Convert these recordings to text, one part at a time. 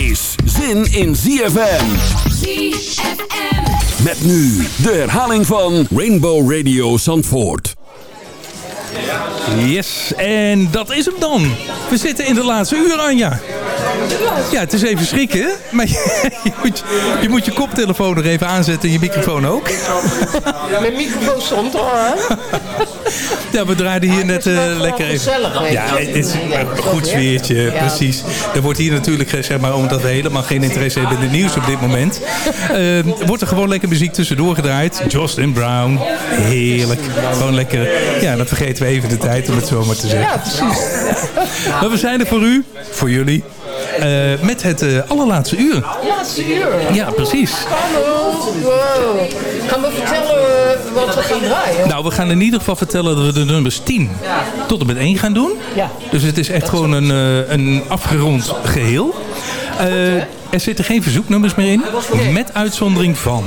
is zin in ZFM. ZFM. Met nu de herhaling van Rainbow Radio Zandvoort. Yes, en dat is hem dan. We zitten in de laatste uur, Anja. Ja, het is even schrikken, maar je, je, moet, je moet je koptelefoon nog even aanzetten en je microfoon ook. Mijn microfoon stond al, hè? Ja, we draaiden hier net uh, lekker even. Ja, het is een goed sfeertje, precies. Er wordt hier natuurlijk, zeg maar, omdat we helemaal geen interesse hebben in het nieuws op dit moment, uh, wordt er gewoon lekker muziek tussendoor gedraaid. Justin Brown, heerlijk. Gewoon lekker, ja, dan vergeten we even de tijd om het zo maar te zeggen. Ja, precies. Maar we zijn er voor u, voor jullie. Uh, met het uh, allerlaatste uur. Laatste uur? Ja, precies. Wow. Gaan we vertellen uh, wat we gaan draaien? Nou, we gaan in ieder geval vertellen dat we de nummers 10 tot en met 1 gaan doen. Ja. Dus het is echt dat gewoon een, een afgerond geheel. er zitten geen verzoeknummers meer in. Met uitzondering van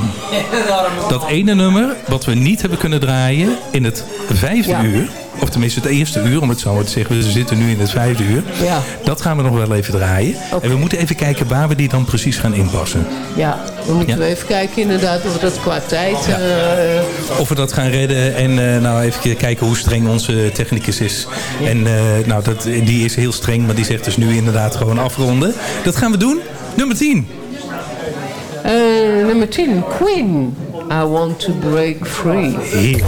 dat ene nummer wat we niet hebben kunnen draaien in het vijfde ja. uur. Of tenminste het eerste uur, om het zo maar te zeggen. We zitten nu in het vijfde uur. Ja. Dat gaan we nog wel even draaien. Okay. En we moeten even kijken waar we die dan precies gaan inpassen. Ja, we moeten ja. even kijken inderdaad of we dat qua tijd... Ja. Uh, of we dat gaan redden. En uh, nou even kijken hoe streng onze technicus is. Ja. En uh, nou, dat, die is heel streng, maar die zegt dus nu inderdaad gewoon afronden. Dat gaan we doen. Nummer 10. nummer 10, Queen. I want to break free. Heer.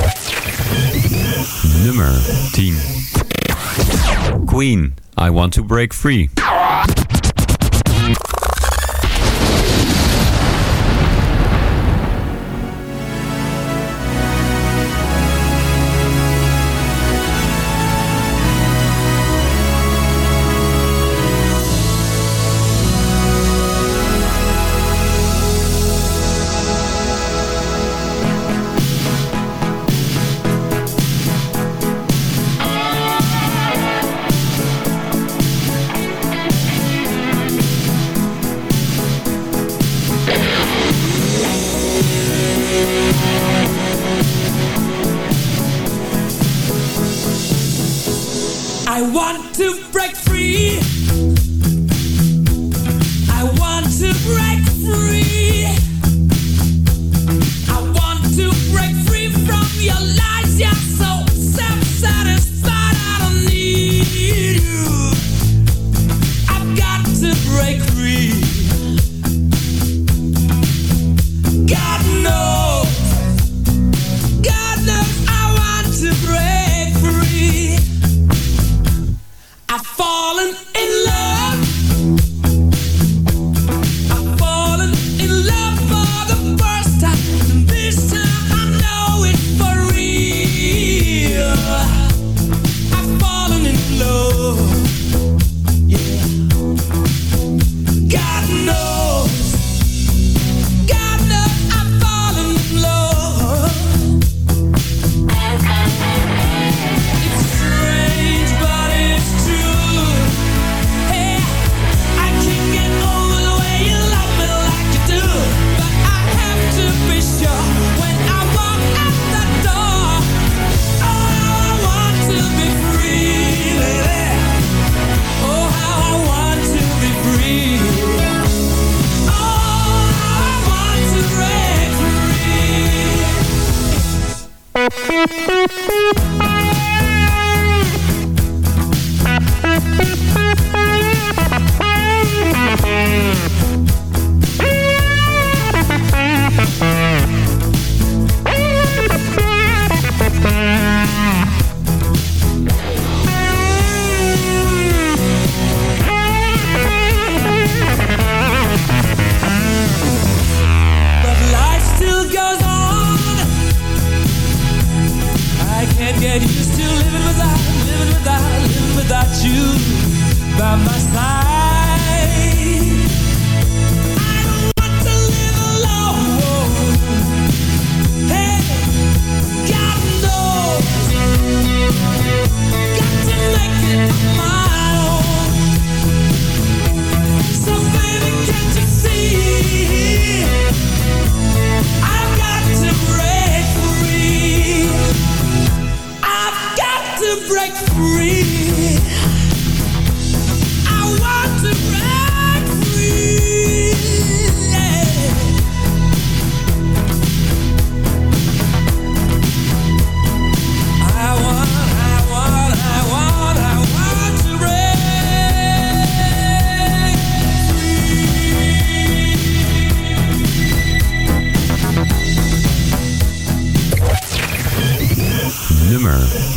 Nummer 10. Queen, I want to break free.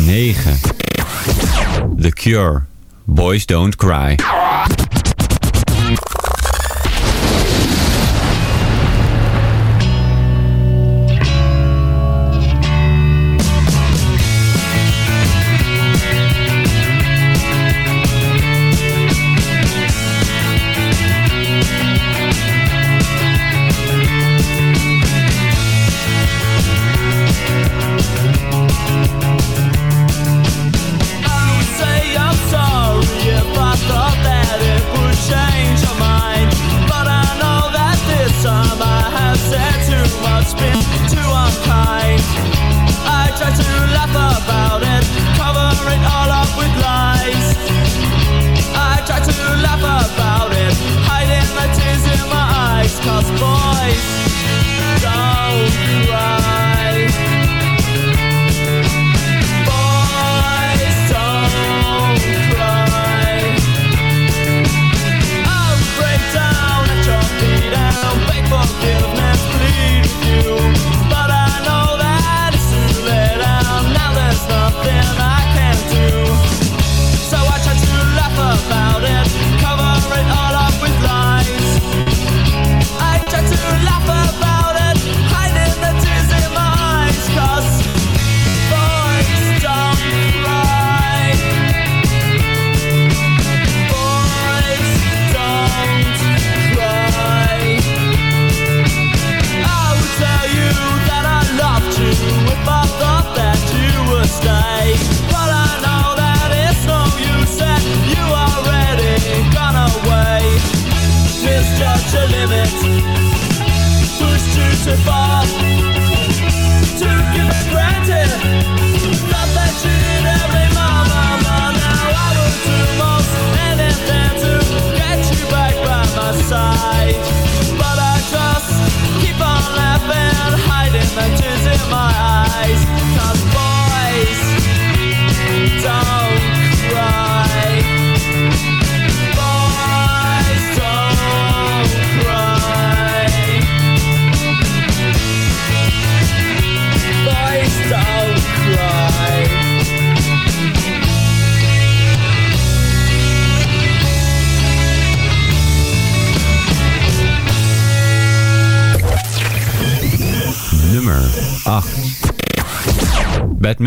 9. The Cure. Boys Don't Cry.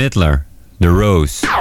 Midler, The Rose.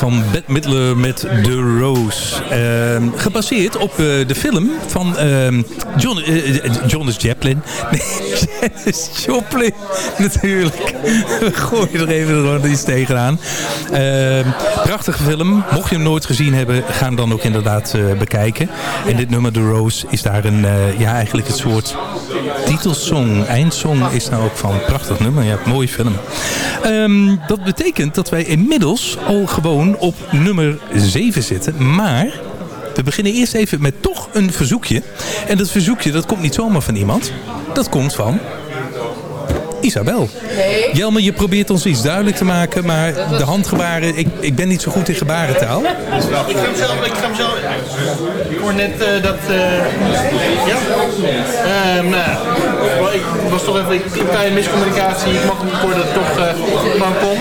Van Bette Midler met The Rose. Ehm, gebaseerd op eh, de film van ehm, John, eh, eh, Jonas Joplin. Nee, Janis Joplin natuurlijk. We gooien er even nog iets tegenaan. Ehm, prachtige film. Mocht je hem nooit gezien hebben, ga hem dan ook inderdaad bekijken. En dit nummer The Rose is daar een, ja, eigenlijk het soort titelsong, eindsong is nou ook van. Prachtig nummer, ja, mooie film. Ehm, dat betekent dat wij inmiddels al gewoon op nummer 7 zitten. Maar we beginnen eerst even met toch een verzoekje. En dat verzoekje, dat komt niet zomaar van iemand. Dat komt van Isabel. Nee. Jelme, je probeert ons iets duidelijk te maken, maar de handgebaren, ik, ik ben niet zo goed in gebarentaal. Ik ga hem zelf, ik ga hem zelf. Ik hoor net eh, dat. eh, ja. Ehm nou, ik was toch even een kleine miscommunicatie. Ik mag niet horen dat het toch eh van komt.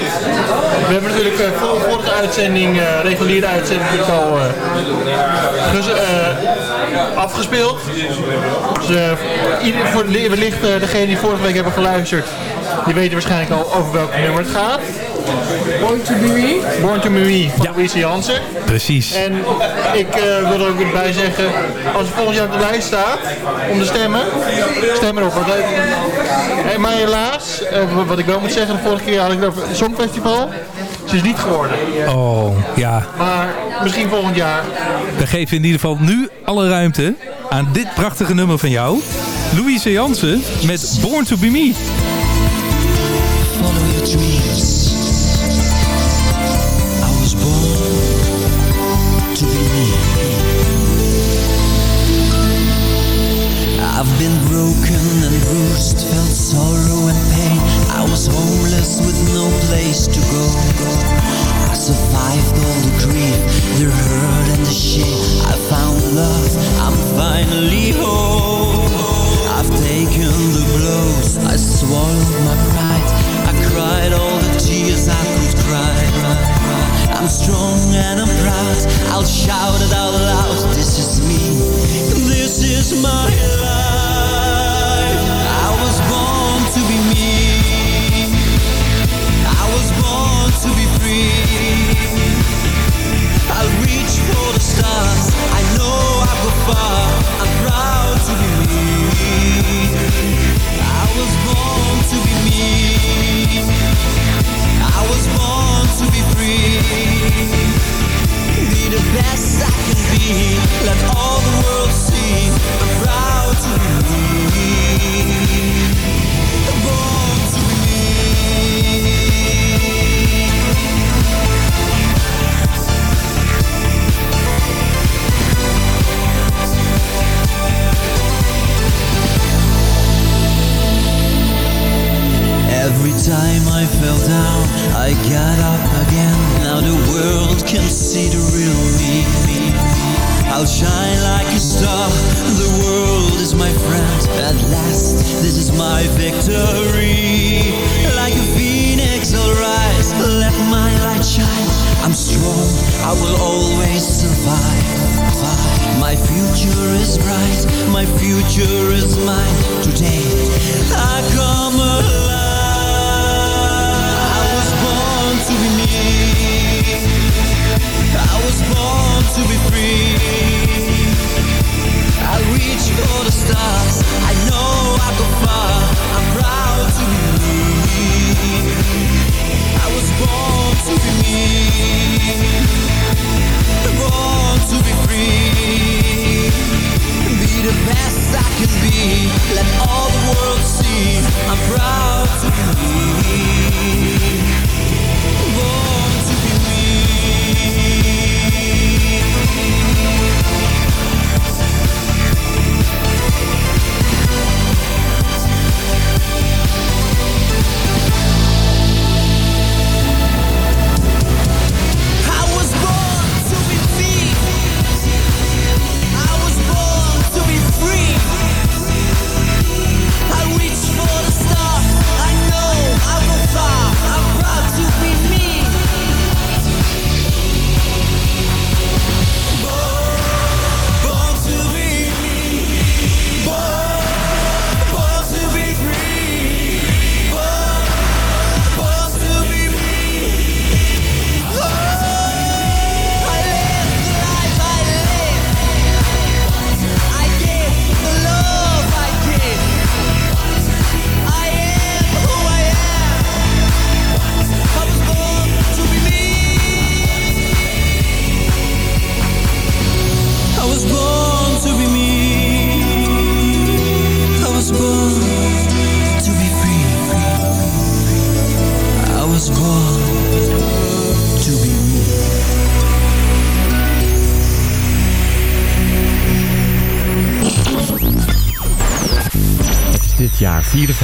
We hebben natuurlijk voor, voor de uitzending, reguliere uitzending, al ges- afgespeeld. Dus ieder, voor wellicht degene die vorige week hebben geluisterd, die weten waarschijnlijk al over welk nummer het gaat. Born to be me. Born to Me van Louise Jansen. Precies. En ik eh, wil er ook bij zeggen, als het volgend jaar op de lijst staat om te stemmen, stem erop. Want, maar helaas, eh, wat ik wel moet zeggen, de vorige keer had ik het over het Songfestival. Ze is niet geworden. Oh, ja. Maar misschien volgend jaar. We geven in ieder geval nu alle ruimte aan dit prachtige nummer van jou. Louise Jansen met Born to Be Me. Your dreams.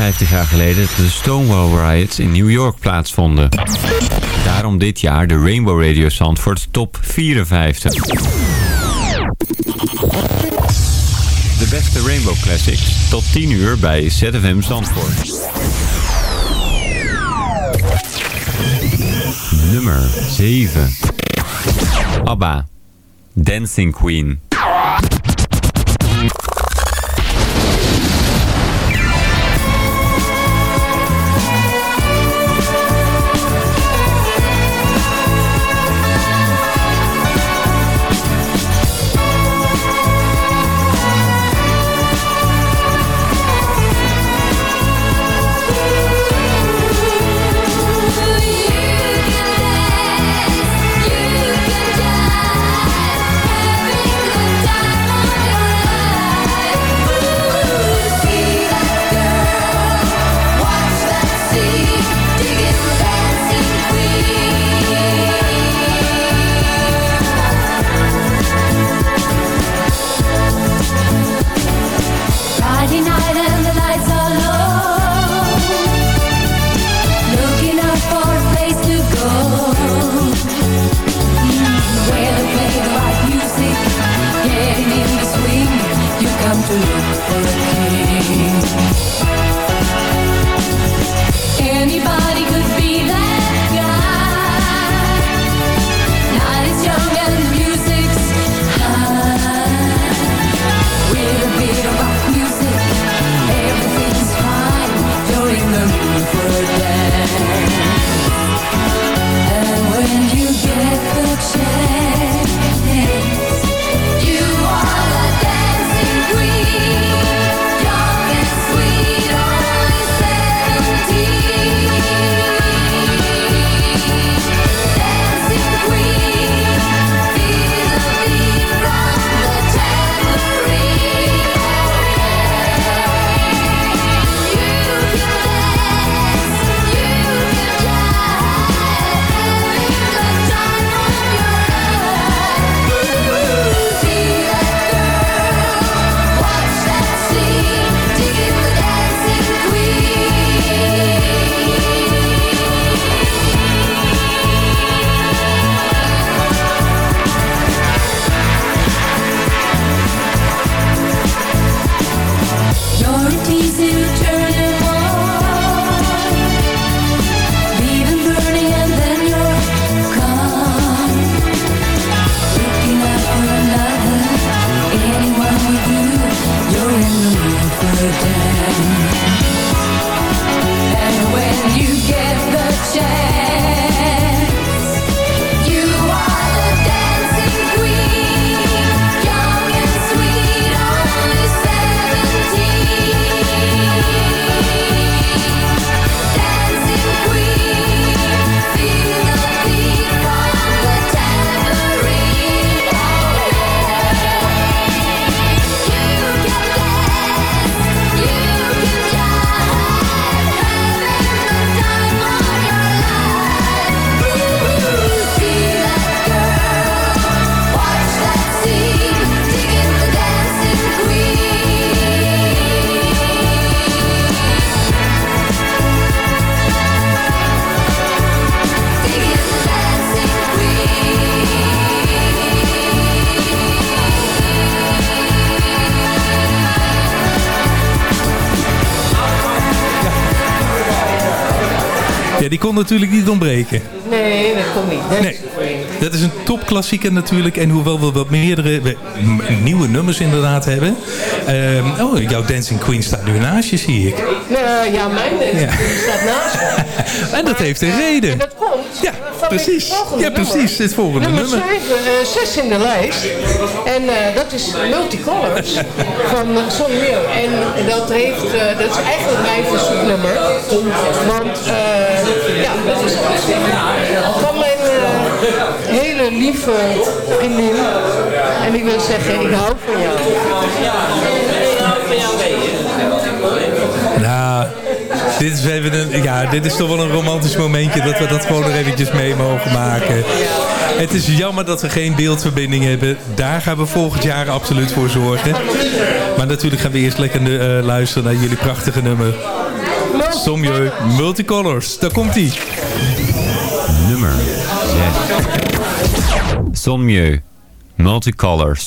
50 jaar geleden de Stonewall Riots in New York plaatsvonden. Daarom dit jaar de Rainbow Radio Zandvoort Top 54. De beste Rainbow Classics tot 10 uur bij ZFM Zandvoort. Nummer 7. ABBA. Dancing Queen. Natuurlijk niet ontbreken. Nee, dat komt niet. Dat Nee. Dat is een topklassieker natuurlijk. En hoewel we wat meerdere we- nieuwe nummers inderdaad hebben. Ehm, oh, jouw Dancing Queen staat nu naast je, zie ik. Nou, ja, mijn Ja. ja. staat naast me. En dat heeft een En reden. dat komt Ja, van precies. het volgende Ja, precies, het volgende nummer. nummer. Nummer 6 in de lijst. En eh, dat is Multicolors van uh, Sonny Leeuw. En dat, heeft, eh, dat is eigenlijk mijn verzoeknummer. Want eh, ja, dat is van mijn eh, hele lieve vriendin. En ik wil zeggen, ik hou van jou. Nou, Dit is, ja, dit is toch wel een romantisch momentje dat we dat gewoon nog eventjes mee mogen maken. Het is jammer dat we geen beeldverbinding hebben. Daar gaan we volgend jaar absoluut voor zorgen. Maar natuurlijk gaan we eerst lekker eh, luisteren naar jullie prachtige nummer. Somjeu Multicolors. Daar komt ie. Nummer 6. Sommieu. Multicolors.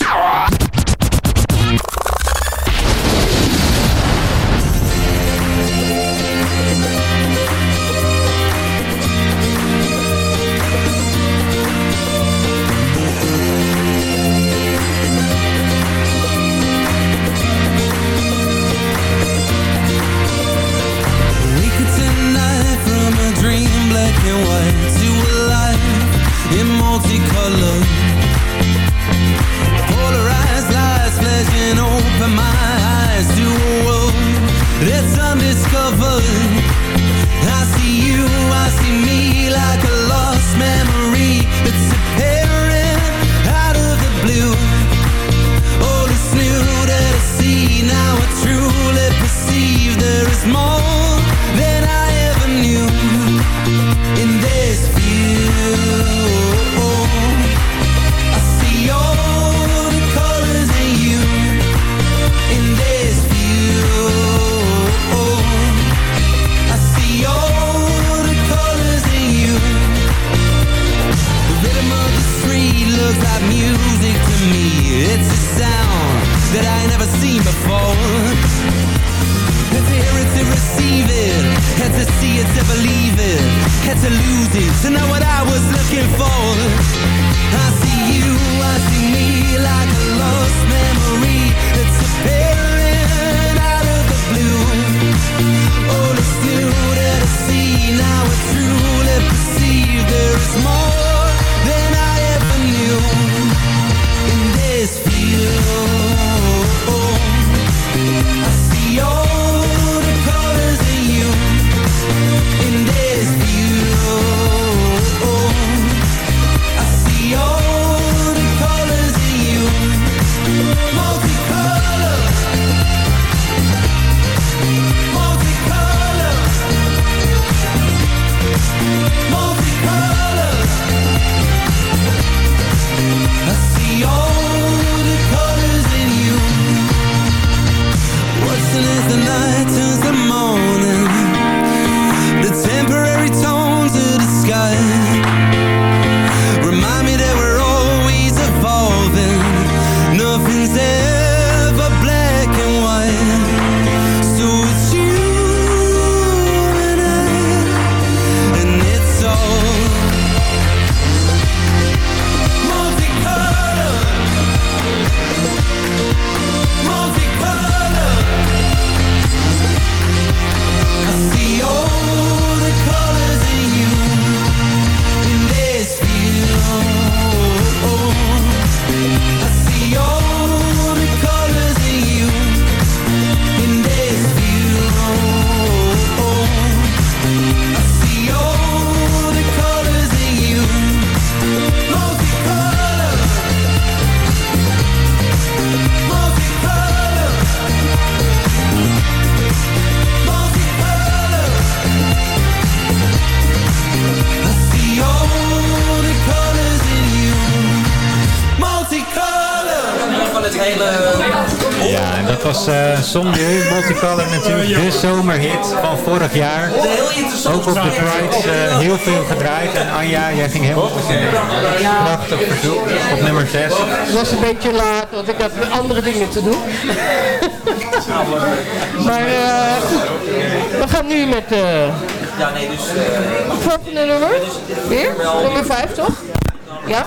Had to lose it to know what I was looking for. I see you, I see me like a lost memory that's appearing out of the blue. All is new that I see now. I truly perceive there is more was uh, Sommieu, Multicolor natuurlijk, de zomerhit van vorig jaar. Ook op de Prides eh, heel veel gedraaid. En Anja, jij ging helemaal op een prachtig verzoek op nummer 6. Het was een beetje laat, want ik had andere dingen te doen. maar eh, goed, we gaan nu met eh Ja, nee, dus... volgende nummer. Weer? Nummer 5 toch? Ja?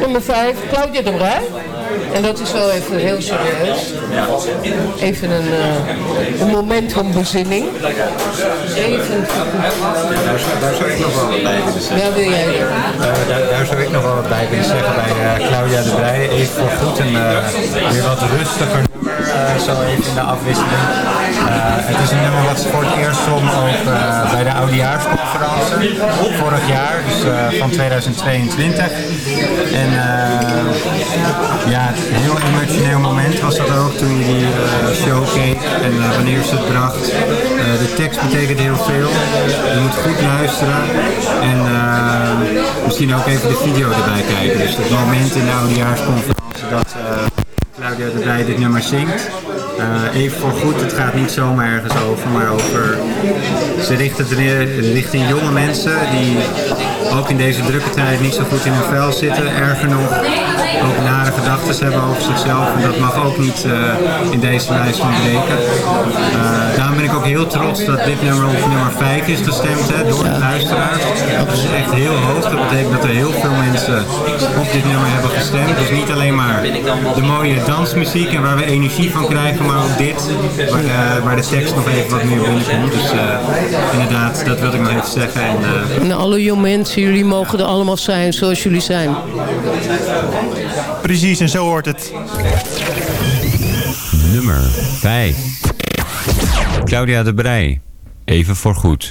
Nummer 5, Claudia de Brij. En dat is wel even heel serieus. Even een, eh, een moment van bezinning. Even. Daar, zou- daar zou ik nog wel wat bij willen zeggen. Ja, wil jij? Eh, daar, daar zou ik nog wel wat bij willen zeggen bij eh, Claudia de Brij. Even voor goed een eh, weer wat rustiger zo even in de afwisseling. Eh, het is een nummer wat ze voor het eerst zong ook eh, bij de oudejaarsconferentie vorig jaar, dus eh, van 2022. En eh, ja, een heel emotioneel moment was dat ook toen je die eh, show keek en eh, wanneer ze het bracht. Eh, de tekst betekent heel veel. Je moet goed luisteren en eh, misschien ook even de video erbij kijken. Dus het moment in de oudejaarsconferentie dat de Brij dit nummer zingt. Eh, even voor goed, het gaat niet zomaar ergens over, maar over... Ze richt het ri- richting jonge mensen die ook in deze drukke tijd niet zo goed in hun vel zitten. Erger nog, ook nare gedachten hebben over zichzelf. En dat mag ook niet eh, in deze lijst ontbreken. Eh, daarom ben ik ook heel trots dat dit nummer op nummer 5 is gestemd hè, door de luisteraars. Dat is echt heel hoog. Dat betekent dat er heel veel mensen op dit nummer hebben gestemd. Dus niet alleen maar de mooie dansmuziek en waar we energie van krijgen, maar ook dit, waar, eh, waar de tekst nog even wat meer binnenkomt. Dus inderdaad, dat wilde ik nog even zeggen. En, En alle jonge mensen, jullie mogen er allemaal zijn zoals jullie zijn. Precies, en zo hoort het. Nummer 5. Claudia de Brij. Even voor goed.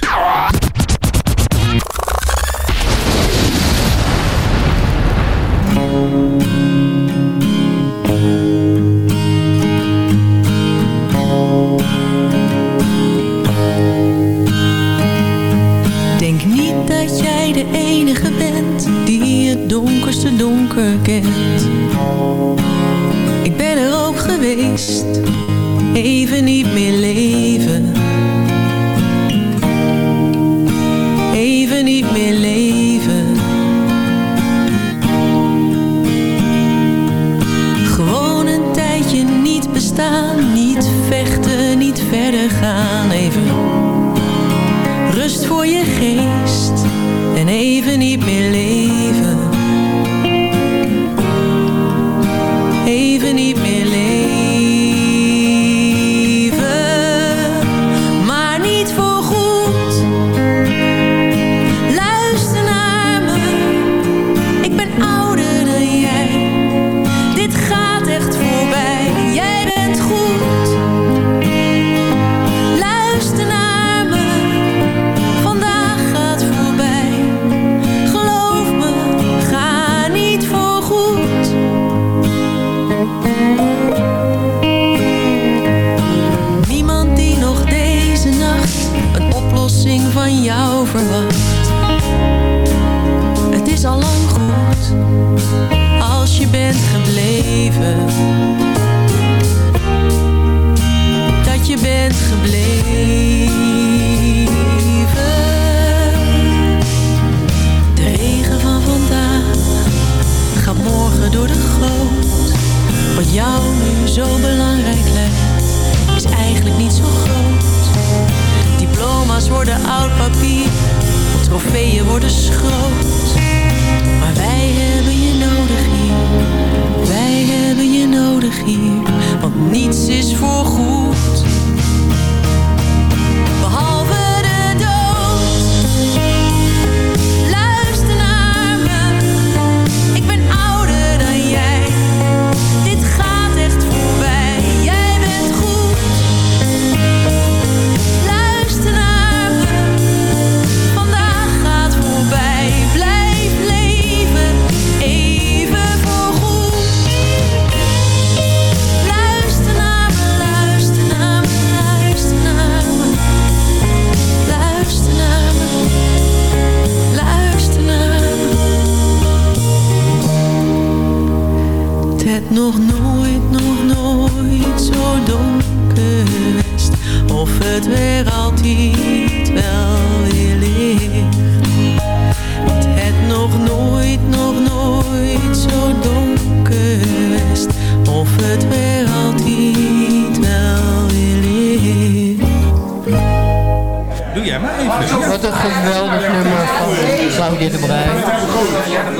Wat een geweldig nummer van Claudia de Brij.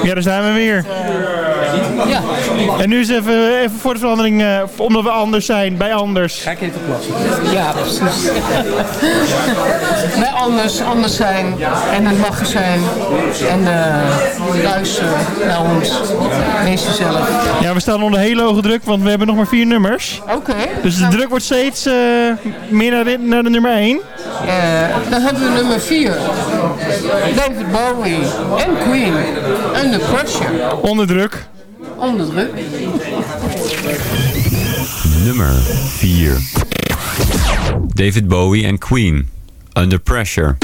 Ja, daar zijn we weer. Ja. En nu is even, even voor de verandering, eh, omdat we anders zijn, bij anders. Ga ik even plassen? Ja, precies. Wij anders, anders zijn en het mag zijn. En eh luisteren naar ons. Wees jezelf. Ja, we staan onder hele hoge druk, want we hebben nog maar vier nummers. Oké. Dus de druk wordt steeds eh, meer naar de, naar de nummer 1. Eh, dan hebben we nummer 4. David Bowie en Queen. Under Pressure. Onder druk. Onder druk. Nummer 4. David Bowie en Queen. Under Pressure.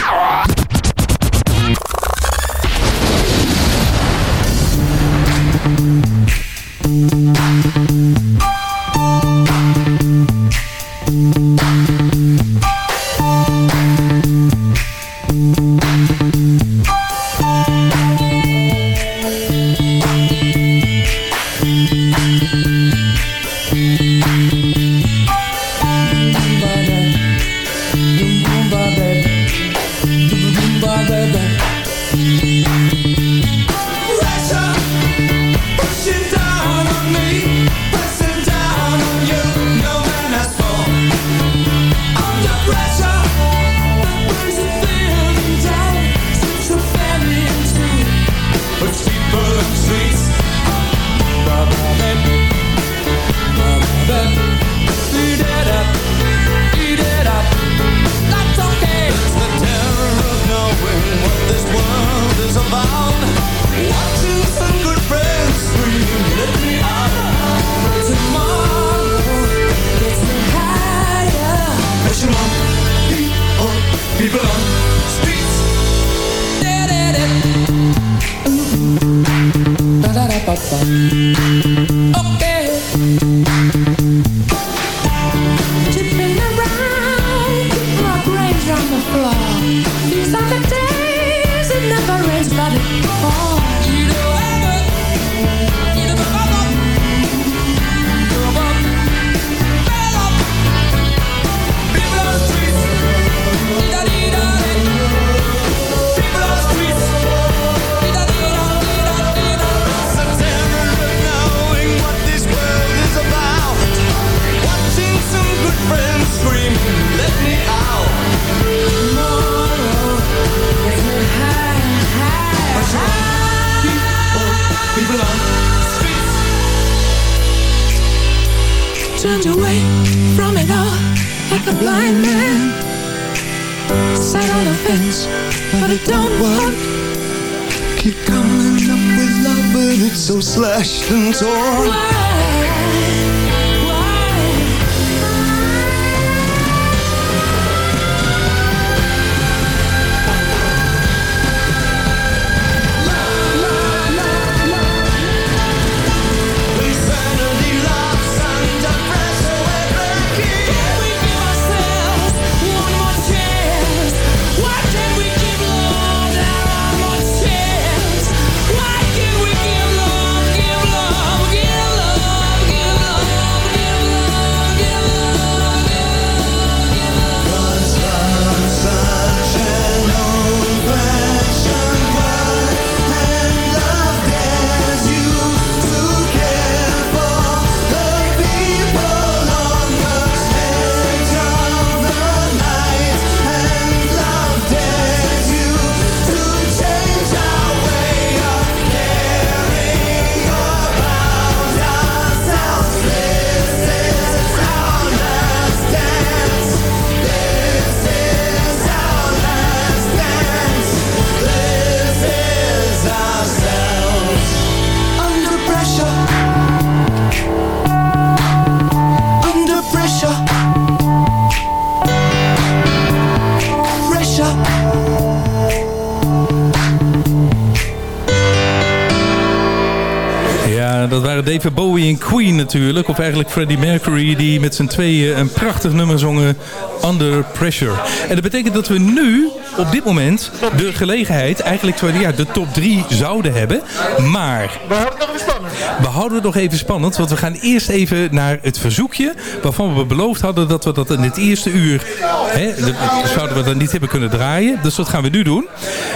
Bowie en Queen natuurlijk. Of eigenlijk Freddie Mercury die met z'n tweeën een prachtig nummer zongen Under Pressure. En dat betekent dat we nu op dit moment de gelegenheid eigenlijk ja, de top 3 zouden hebben. Maar We houden het nog even spannend. We houden het nog even spannend, want we gaan eerst even naar het verzoekje... waarvan we beloofd hadden dat we dat in het eerste uur... Hè, dat zouden we dan niet hebben kunnen draaien. Dus dat gaan we nu doen.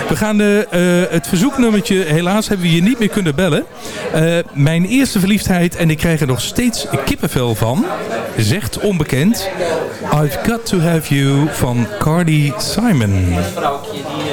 We gaan eh, eh, het verzoeknummertje... helaas hebben we je niet meer kunnen bellen. Eh, mijn eerste verliefdheid en ik krijg er nog steeds kippenvel van. Zegt onbekend. I've got to have you van Cardi Simon. vrouwtje.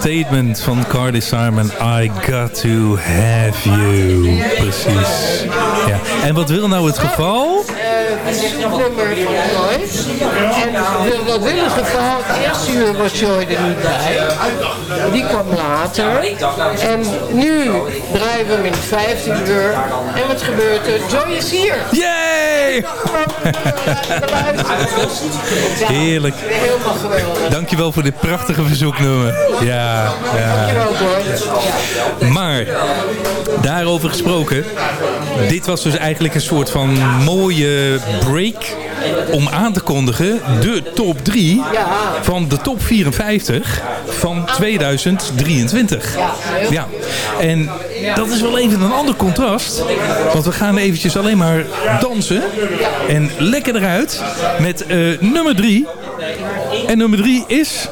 Statement van Cardi Simon. I got to have you. Precies. Ja. En wat wil nou het geval? Het nummer van Joyce. En wat wil het geval? Het eerste uur was Joy er niet bij. Die kwam later. En nu draaien we hem in het vijfde uur. En wat gebeurt er? Joy is hier. Yay! Heerlijk. Dankjewel voor dit prachtige verzoeknummer. Ja, ja. Maar, daarover gesproken. Dit was dus eigenlijk een soort van mooie break om aan te kondigen de top 3 van de top 54 van 2023. Ja, en dat is wel even een ander contrast. Want we gaan eventjes alleen maar dansen en lekker eruit met eh, nummer 3. En nummer 3 is...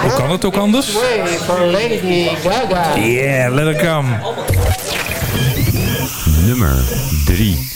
Hoe kan het ook anders? Way van Lady Gaga. Yeah, let it come. Nummer 3.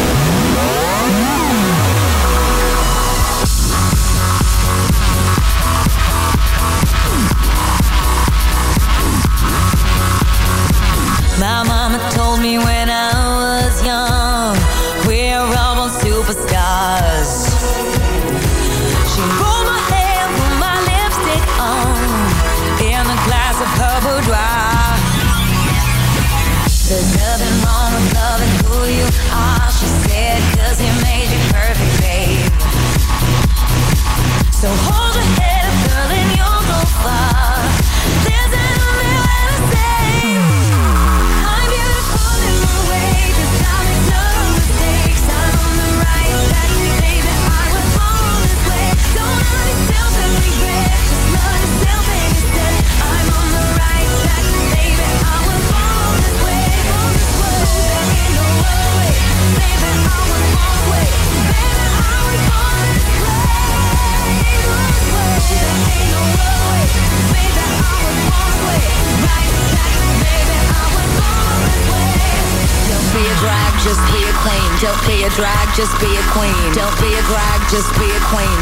Don't be a drag, just be a queen. Don't be a drag, just be a queen.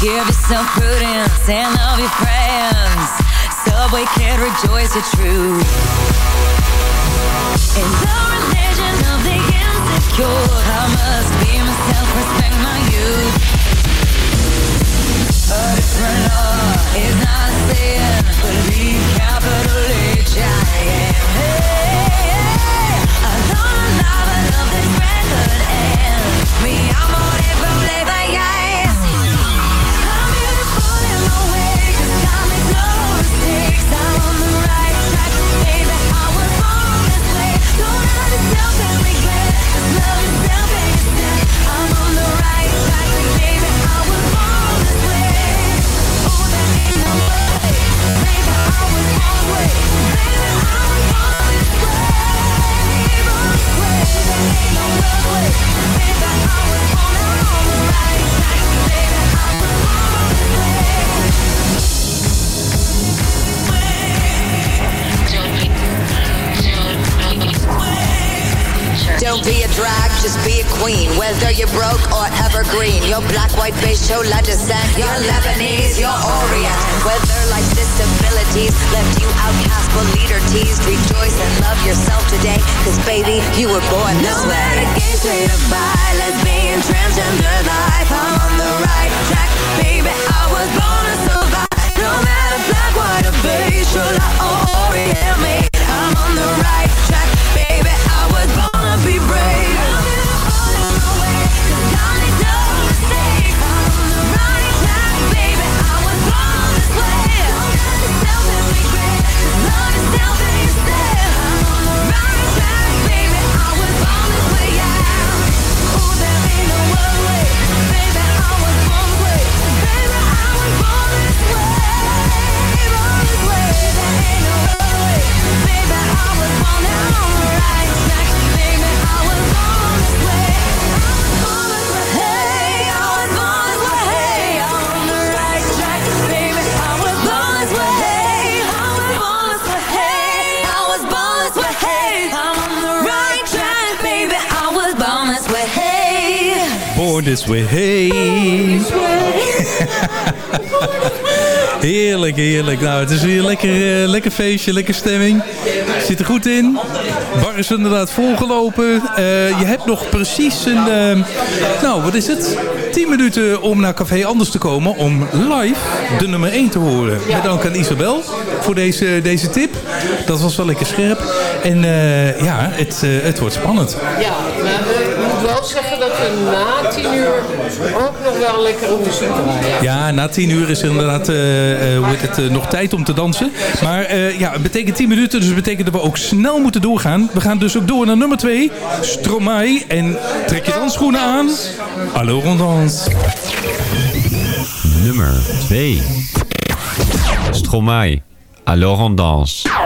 Give yourself prudence and love your friends. Subway kid, rejoice your truth. In the religion of the insecure, I must be myself, respect my youth. A different law is not sin. Believe capital H I am. Born This Way. Hey. Heerlijk, heerlijk. Nou, het is weer een lekker, eh, lekker feestje, lekker stemming. Zit er goed in. Bar is inderdaad volgelopen. Eh, je hebt nog precies een... eh, nou, wat is het? 10 minuten om naar Café Anders te komen om live de nummer 1 te horen. Met dank aan Isabel voor deze, deze tip. Dat was wel lekker scherp. En eh, ja, het, het wordt spannend. Ja, maar eh, ik moet wel zeggen dat we na tien uur ook nog wel lekkere muziek draaien. Ja, na 10 uur is er inderdaad eh, eh, hoe heet het, eh, nog tijd om te dansen. Maar eh, ja, het betekent 10 minuten, dus het betekent dat we ook snel moeten doorgaan. We gaan dus ook door naar nummer 2, Stromae. En trek je dansschoenen aan. Hallo rondans. Nummer 2. Stromae. Alors on danse.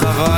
travail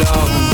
love.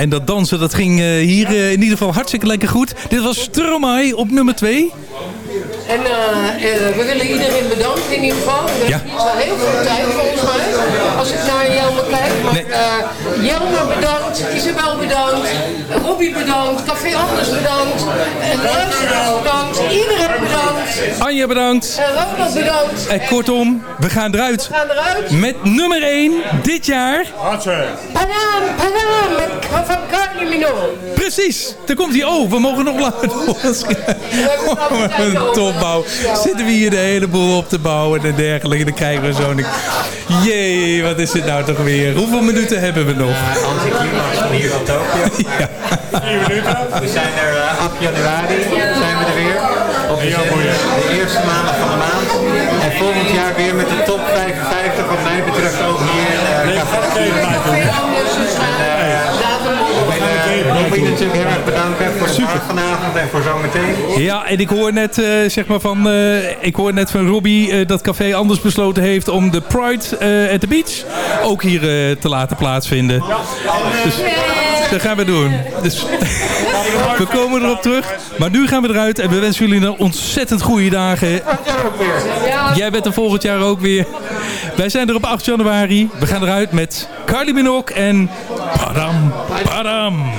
en dat dansen dat ging eh, hier eh, in ieder geval hartstikke lekker goed. Dit was Stromae op nummer 2. En eh, eh, we willen iedereen bedanken in ieder geval. Dat is al heel veel tijd volgens mij. Als ik naar Jelmer kijk. Maar nee. Eh, Jelma bedankt, Isabel bedankt, Robby bedankt, Café Anders bedankt, luisteraars bedankt, iedereen bedankt. Anja bedankt. En Ronald bedankt. En kortom, we gaan eruit. We gaan eruit. Met nummer 1 dit jaar. Hartstikke. Panam, Panam met van Carlimino. Precies, daar komt hij. Oh, we mogen nog langer door. Wat oh, top. Zitten we hier de hele boel op te bouwen en dergelijke. Dan kijken we zo. niet. jee, wat is dit nou toch weer? Hoeveel minuten hebben we nog? Uh, van hier van Tokio. Ja. minuten. We zijn er eh, uh, 8 januari. Zijn we er weer. Op de, de eerste maandag van de maand. En volgend jaar weer met de top 55 wat mij betreft ook hier uh, Robbie natuurlijk heel erg bedankt voor Super. vanavond en voor zometeen. Ja, en ik hoor net, eh, zeg maar van, uh, ik hoor net van Robbie eh, dat Café anders besloten heeft om de Pride at the Beach ook hier te laten plaatsvinden. Dus dat gaan we doen. Dus, we komen erop terug. Maar nu gaan we eruit en we wensen jullie een ontzettend goede dagen. Jij bent er volgend jaar ook weer. Wij zijn er op 8 januari. We gaan eruit met Carly Minok en... Padam, padam.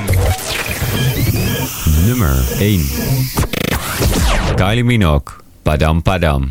Nummer 1. Kylie Minogue, Padam Padam.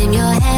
in your head.